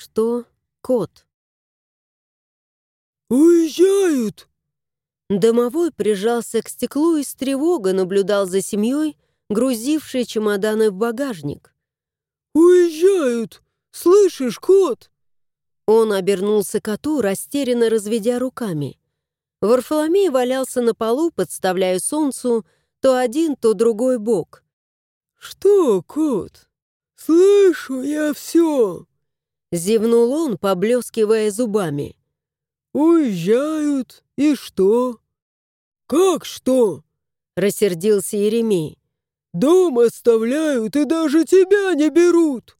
что кот. «Уезжают!» Домовой прижался к стеклу и с тревогой наблюдал за семьей, грузившей чемоданы в багажник. «Уезжают! Слышишь, кот?» Он обернулся коту, растерянно разведя руками. Варфоломей валялся на полу, подставляя солнцу то один, то другой бок. «Что, кот? Слышу я все!» Зевнул он, поблескивая зубами. «Уезжают, и что?» «Как что?» — рассердился Еремей. «Дом оставляют и даже тебя не берут!»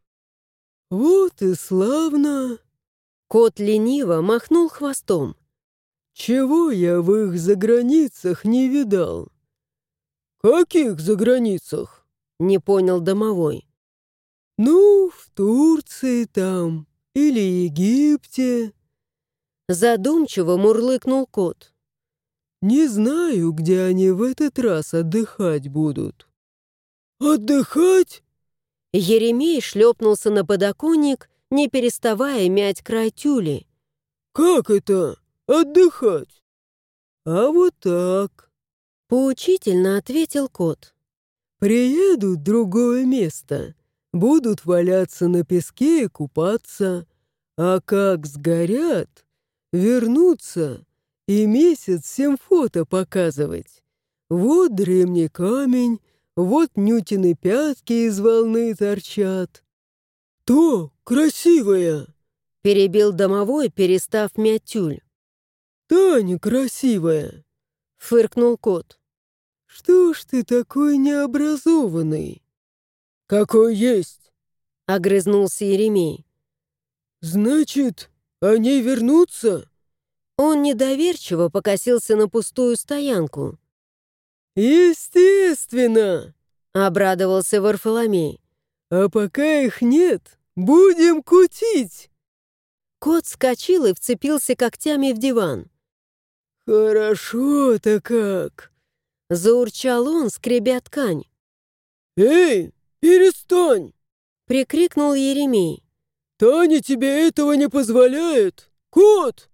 «Вот и славно!» Кот лениво махнул хвостом. «Чего я в их заграницах не видал?» «Каких заграницах?» — не понял домовой. «Ну, в Турции там, или Египте». Задумчиво мурлыкнул кот. «Не знаю, где они в этот раз отдыхать будут». «Отдыхать?» Еремей шлепнулся на подоконник, не переставая мять край тюли. «Как это? Отдыхать?» «А вот так», — поучительно ответил кот. «Приедут в другое место, будут валяться на песке и купаться, а как сгорят, вернутся и месяц всем фото показывать. Вот древний камень, вот нютины пятки из волны торчат. То красивая!» — перебил домовой, перестав мять тюль. «Та некрасивая!» — фыркнул кот. «Что ж ты такой необразованный?» «Какой есть!» — огрызнулся Еремей. «Значит, они вернутся?» Он недоверчиво покосился на пустую стоянку. «Естественно!» — обрадовался Варфоломей. «А пока их нет, будем кутить!» Кот вскочил и вцепился когтями в диван. «Хорошо-то как!» — заурчал он, скребя ткань. «Эй, перестань!» — прикрикнул Еремей. «Таня тебе этого не позволяет! Кот!»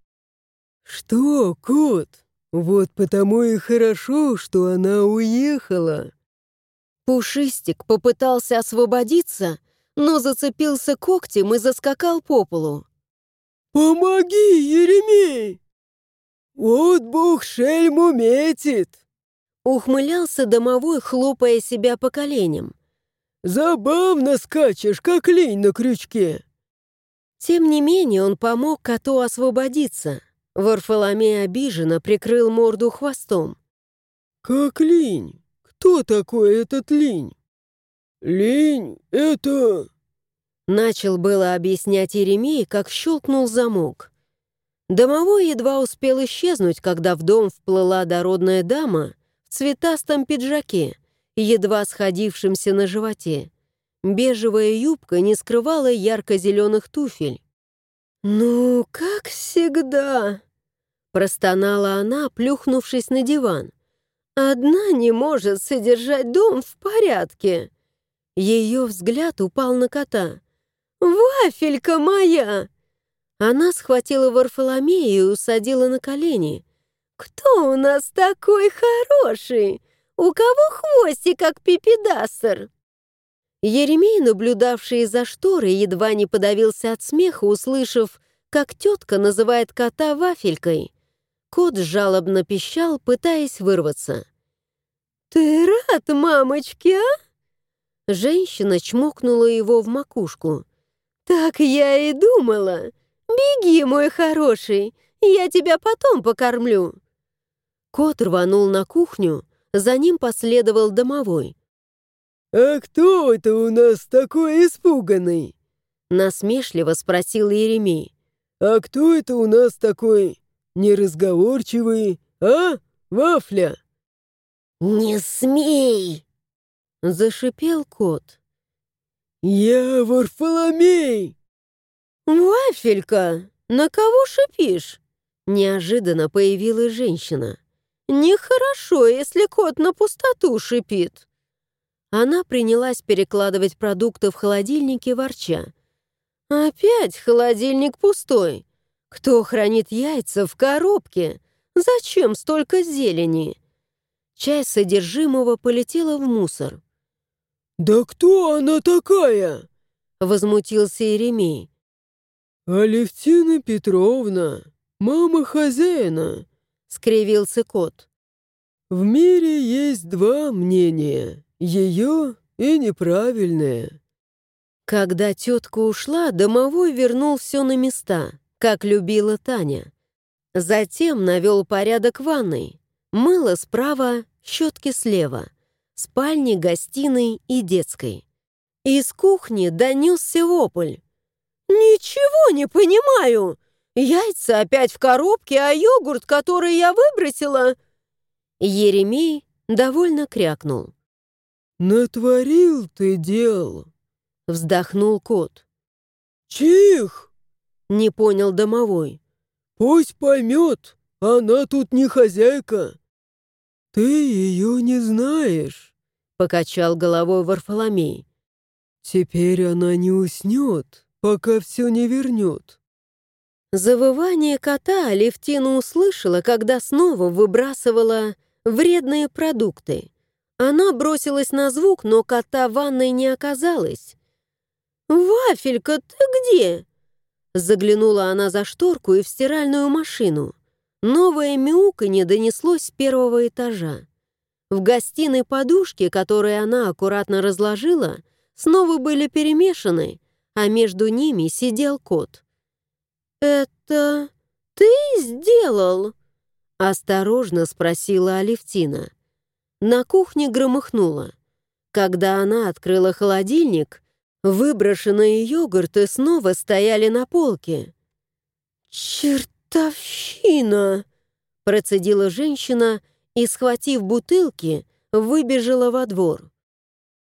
«Что, кот? Вот потому и хорошо, что она уехала!» Пушистик попытался освободиться, но зацепился когтем и заскакал по полу. «Помоги, Еремей!» «Вот Бог шельму метит!» Ухмылялся домовой, хлопая себя по коленям. «Забавно скачешь, как лень на крючке!» Тем не менее он помог коту освободиться. Варфоломей обиженно прикрыл морду хвостом. «Как лень? Кто такой этот лень?» «Лень — это...» Начал было объяснять Еремей, как щелкнул замок. Домовой едва успел исчезнуть, когда в дом вплыла дородная дама в цветастом пиджаке, едва сходившемся на животе. Бежевая юбка не скрывала ярко-зеленых туфель. «Ну, как всегда!» Простонала она, плюхнувшись на диван. «Одна не может содержать дом в порядке!» Ее взгляд упал на кота. «Вафелька моя!» Она схватила Варфоломея и усадила на колени. «Кто у нас такой хороший? У кого хвостик, как пипедасер?» Еремей, наблюдавший из-за шторы, едва не подавился от смеха, услышав, как тетка называет кота вафелькой. Кот жалобно пищал, пытаясь вырваться. «Ты рад, мамочки, а?» Женщина чмокнула его в макушку. «Так я и думала. Беги, мой хороший, я тебя потом покормлю». Кот рванул на кухню, за ним последовал домовой. «А кто это у нас такой испуганный?» Насмешливо спросил Еремей. «А кто это у нас такой неразговорчивый, а, Вафля?» «Не смей!» — зашипел кот. «Я Варфоломей!» «Вафелька, на кого шипишь?» Неожиданно появилась женщина. «Нехорошо, если кот на пустоту шипит». Она принялась перекладывать продукты в холодильнике ворча. Опять холодильник пустой. Кто хранит яйца в коробке? Зачем столько зелени? Часть содержимого полетела в мусор. «Да кто она такая?» — возмутился Еремей. «Алевтина Петровна, мама хозяина», — скривился кот. «В мире есть два мнения — ее и неправильное». Когда тетка ушла, домовой вернул все на места, как любила Таня. Затем навел порядок в ванной. Мыло справа, щетки слева, спальни, гостиной и детской. Из кухни донесся вопль. «Ничего не понимаю! Яйца опять в коробке, а йогурт, который я выбросила...» Еремей довольно крякнул. «Натворил ты дел!» — вздохнул кот. «Чих!» — не понял домовой. «Пусть поймет, она тут не хозяйка. Ты ее не знаешь», — покачал головой Варфоломей. «Теперь она не уснет, пока все не вернет». Завывание кота Алевтина услышала, когда снова выбрасывала вредные продукты. Она бросилась на звук, но кота в ванной не оказалось. «Вафелька, ты где?» Заглянула она за шторку и в стиральную машину. Новое мяуканье донеслось с первого этажа. В гостиной подушки, которые она аккуратно разложила, снова были перемешаны, а между ними сидел кот. «Это ты сделал?» — осторожно спросила Алевтина. На кухне громыхнуло. Когда она открыла холодильник, Выброшенные йогурты снова стояли на полке. «Чертовщина!» — процедила женщина и, схватив бутылки, выбежала во двор.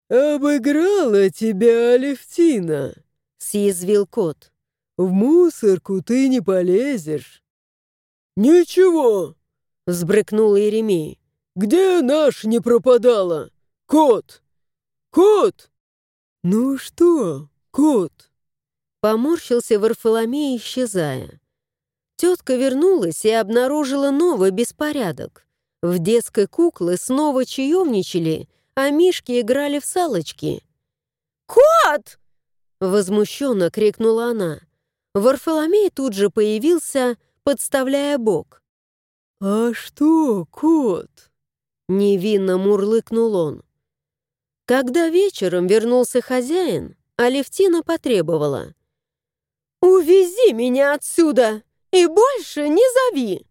«Обыграла тебя Алевтина!» — съязвил кот. «В мусорку ты не полезешь». «Ничего!» — взбрыкнул Еремей. «Где наш не пропадала? Кот! Кот!» «Ну что, кот?» Поморщился Варфоломей, исчезая. Тетка вернулась и обнаружила новый беспорядок. В детской куклы снова чаевничали, а мишки играли в салочки. «Кот!» — возмущенно крикнула она. Варфоломей тут же появился, подставляя бок. «А что, кот?» — невинно мурлыкнул он. Когда вечером вернулся хозяин, Алевтина потребовала. «Увези меня отсюда и больше не зови!»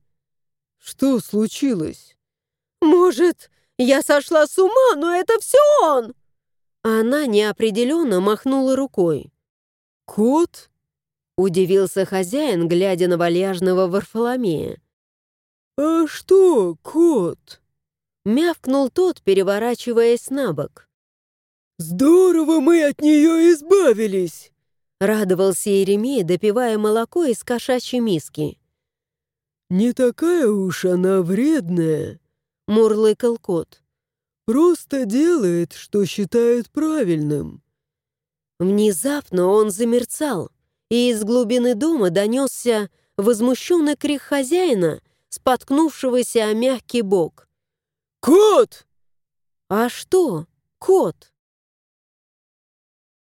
«Что случилось?» «Может, я сошла с ума, но это все он!» Она неопределенно махнула рукой. «Кот?» — удивился хозяин, глядя на вальяжного Варфоломея. «А что, кот?» — мявкнул тот, переворачиваясь на бок. «Здорово мы от нее избавились!» Радовался Еремей, допивая молоко из кошачьей миски. «Не такая уж она вредная», — мурлыкал кот. «Просто делает, что считает правильным». Внезапно он замерцал, и из глубины дома донесся возмущенный крик хозяина, споткнувшегося о мягкий бок. «Кот!» «А что, кот?»